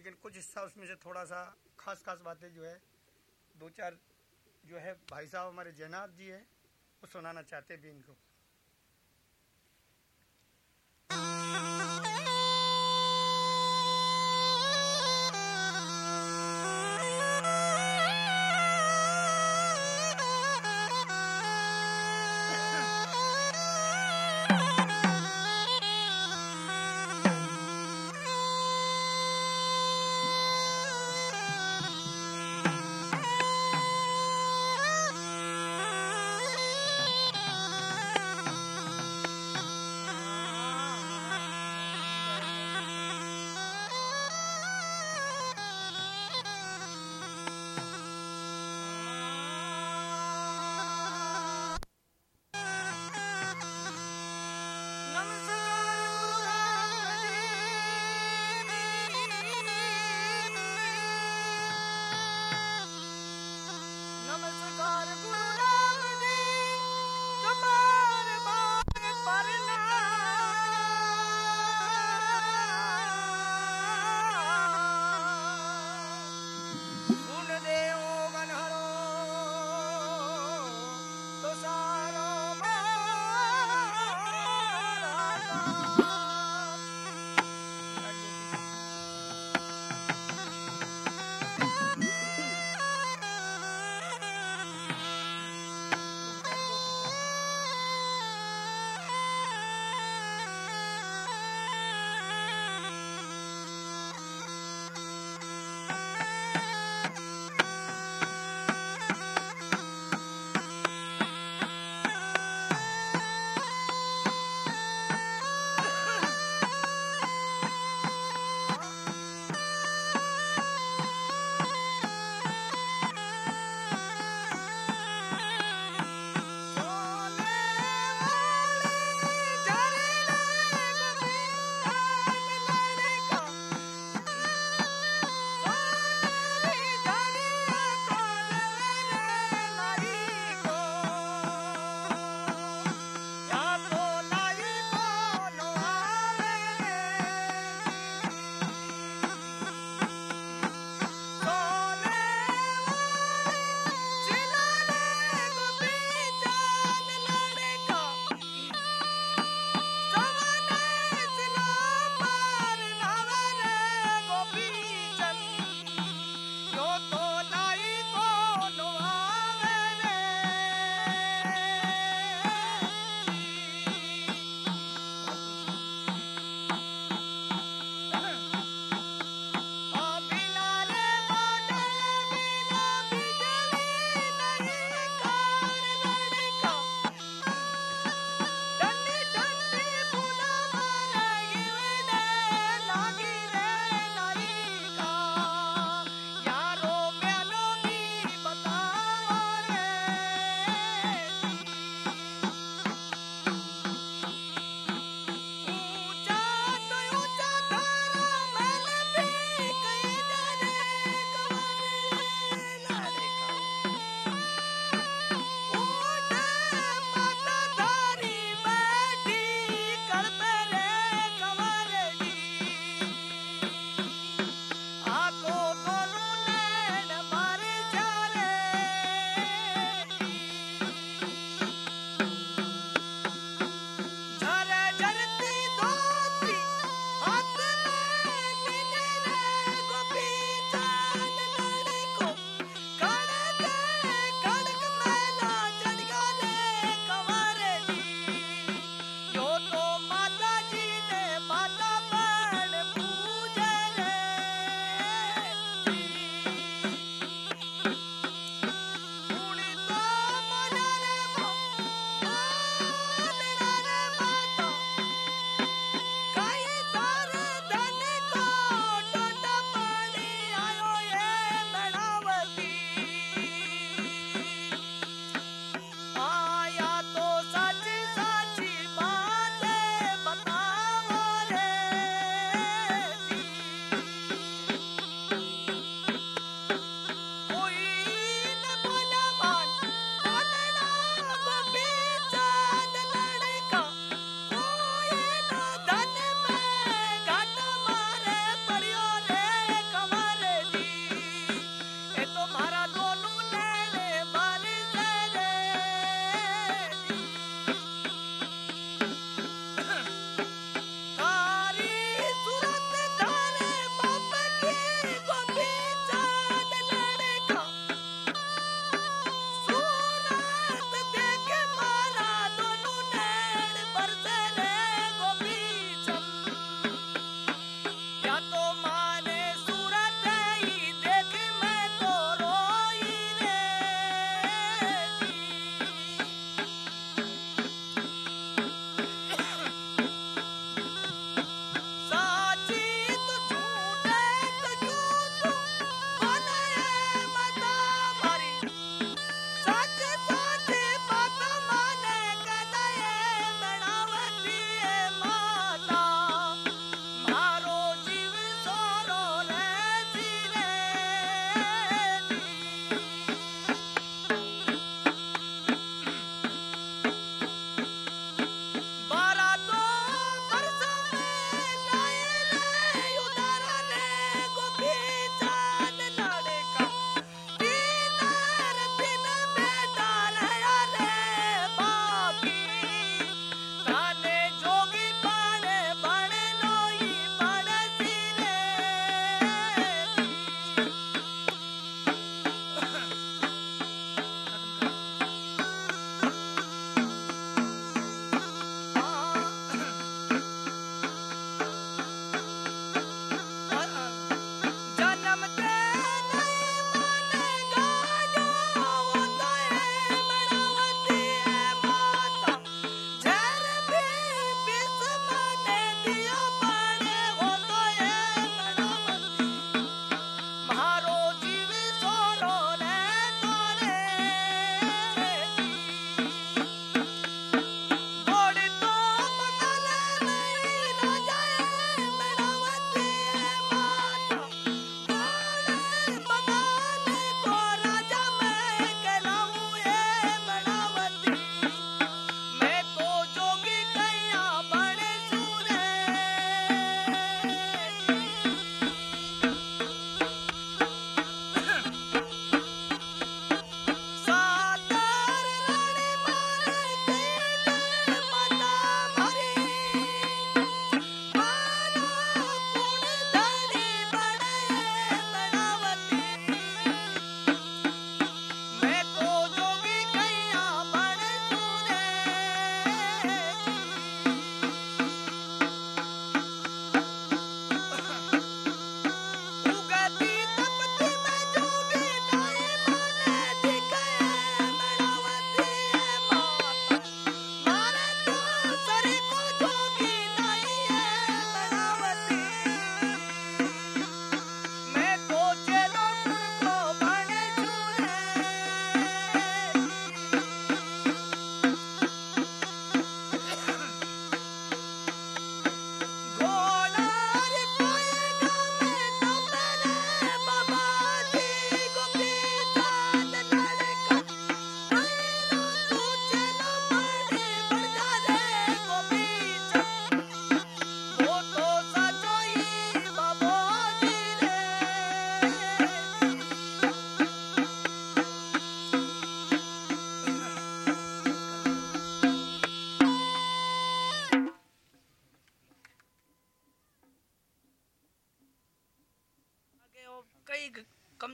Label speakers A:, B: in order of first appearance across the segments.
A: कुछ हिस्सा उसमें से थोड़ा सा खास खास बातें जो है दो चार जो है, भाई साहब हमारे जैनाब जी है, वो सुनाना चाहते भी इनको।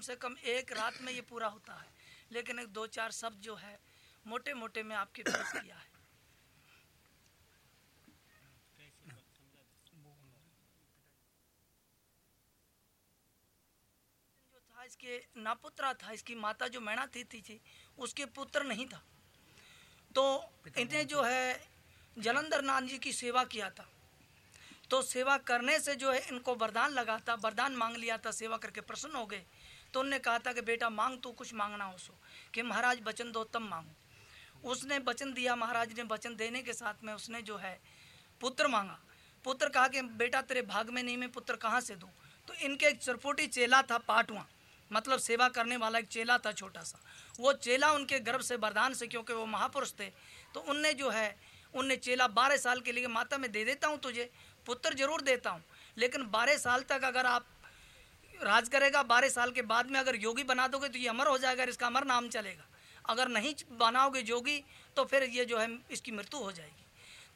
B: से कम एक रात में ये पूरा होता है। लेकिन एक दो चार शब्द जो है मोटे मोटे में आपके पेश किया है। जो था इसके नापुत्रा था इसकी माता जो मैणा थी थी, थी उसके पुत्र नहीं था। तो इन्हें जो है जलंधर नाथ जी की सेवा किया था। तो सेवा करने से जो है इनको वरदान लगा था वरदान मांग लिया था सेवा करके प्रसन्न हो गए। तो उनने कहा था कि, बेटा, मांग तू कुछ मांगना हो सो कि, महाराज वचन दो तब मांगो। उसने वचन दिया, महाराज ने वचन देने के साथ में उसने जो है पुत्र मांगा। पुत्र कहा कि, बेटा, तेरे भाग में नहीं, मैं पुत्र कहाँ से दूँ? तो इनके एक चरपोटी चेला था पाटवा मतलब सेवा करने वाला एक चेला था छोटा सा। वो चेला उनके गर्भ से वरदान से, क्योंकि वो महापुरुष थे तो उनने जो है, उनने चेला बारह साल के लिए, माता, मैं दे देता हूँ तुझे, पुत्र ज़रूर देता हूँ, लेकिन बारह साल तक अगर आप राज करेगा, बारह साल के बाद में अगर योगी बना दोगे तो ये अमर हो जाएगा इसका अमर नाम चलेगा। अगर नहीं बनाओगे योगी तो फिर ये जो है, इसकी मृत्यु हो जाएगी।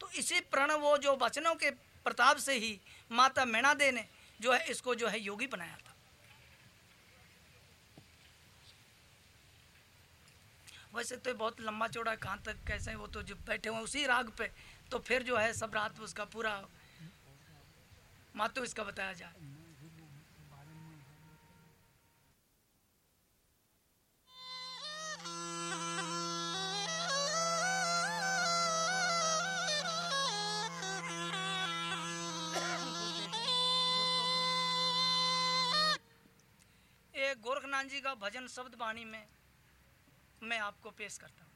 B: तो इसी प्रण वो जो वचनों के प्रताप से ही माता मैणा दे ने जो है, इसको जो है योगी बनाया था। वैसे तो बहुत लंबा चौड़ा कहाँ तक कैसे वो तो जो बैठे हुए उसी राग पे तो फिर जो है, सब रात उसका पूरा मातो इसका बताया जाए जी का भजन शब्द वाणी में मैं आपको पेश करता हूँ।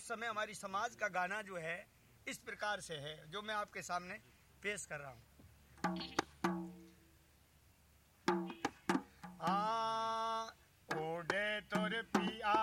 A: समय हमारी समाज का गाना जो है, इस प्रकार से है, जो मैं आपके सामने पेश कर रहा हूँ। आ ओडे तोर पिया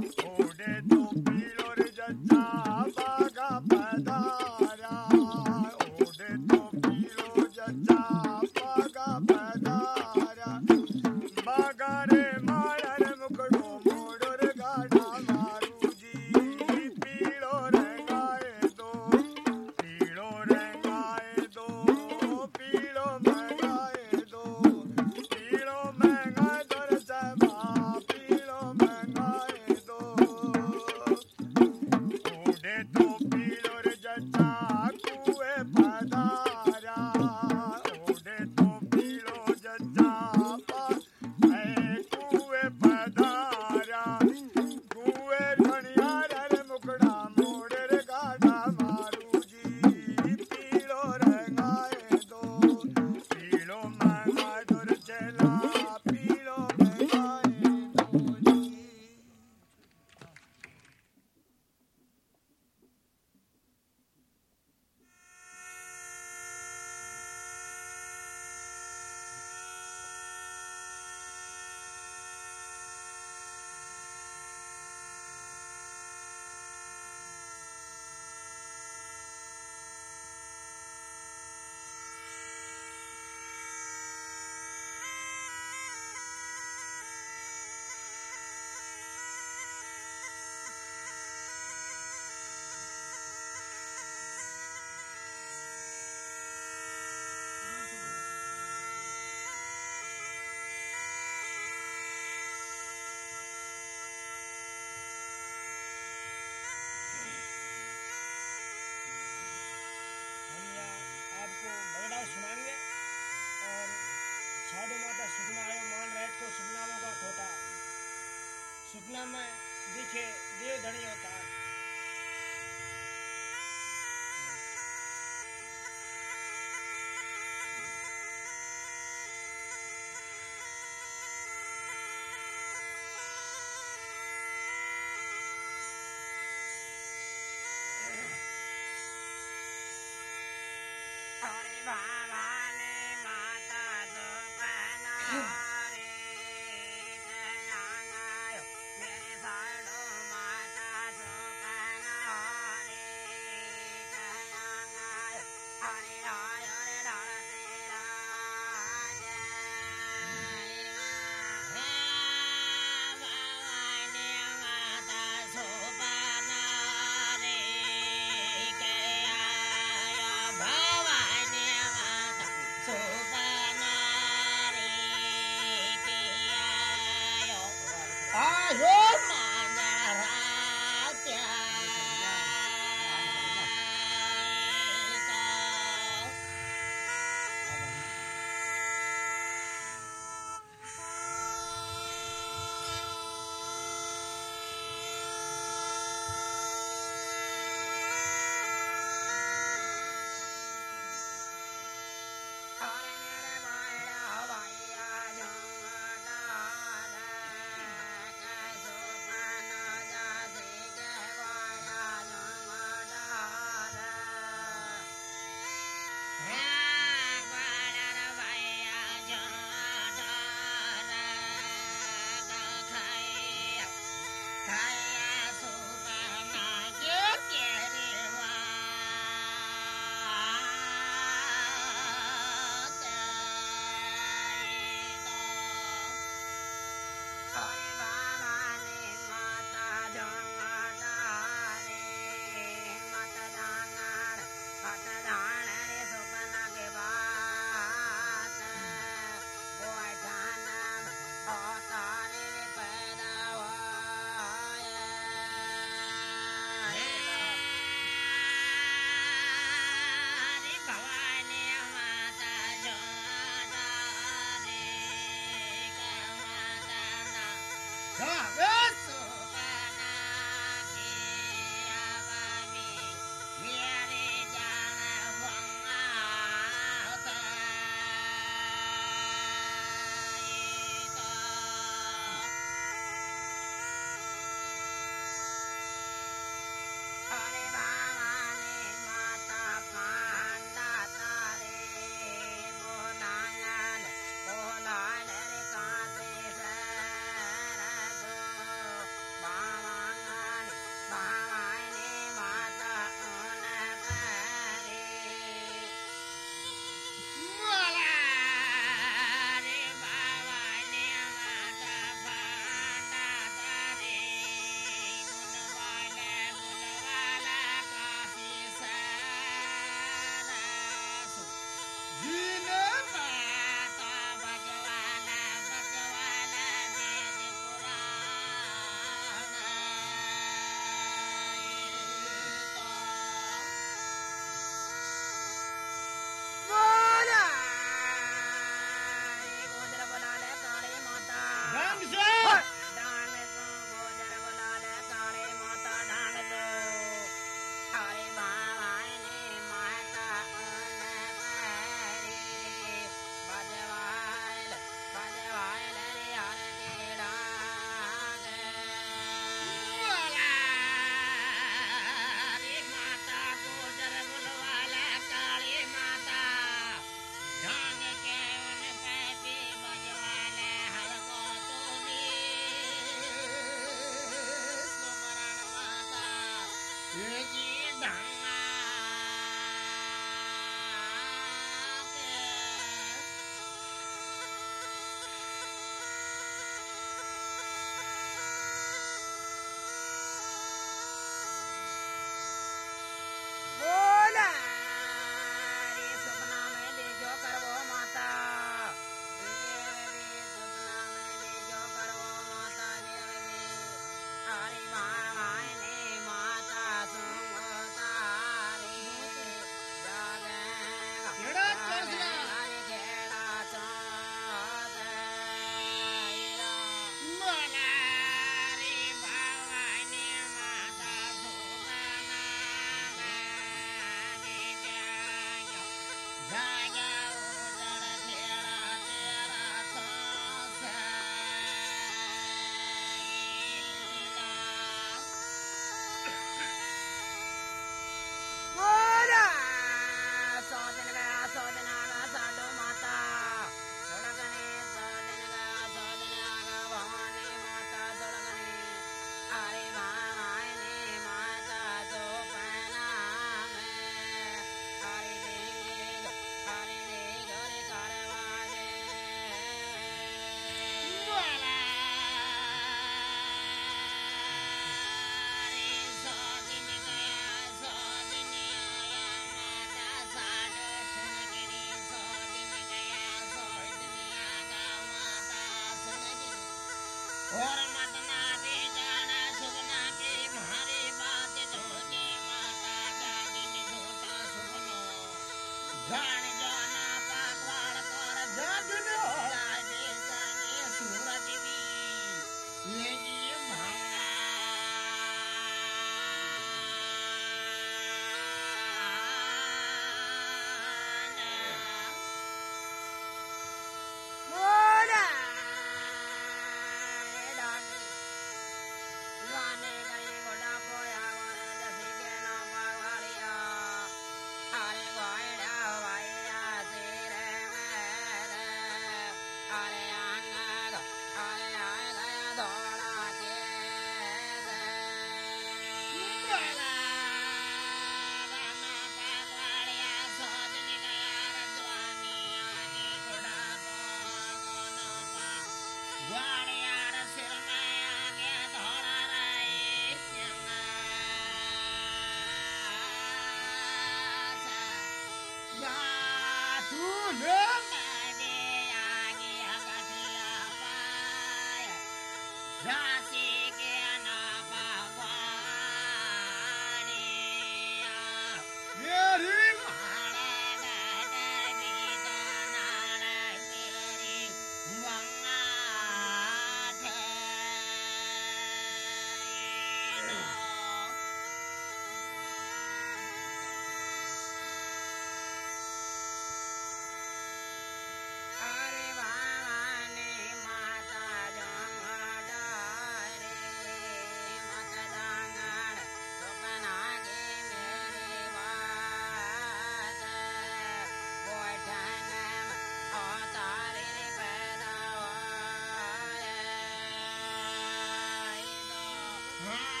C: पैदा होए।